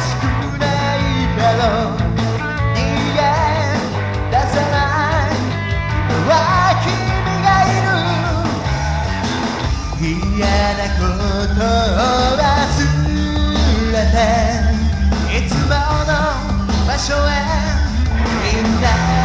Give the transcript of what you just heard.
しくないだろう逃げ出さない今は君がいる。嫌なことを忘れていつもの場所へみんな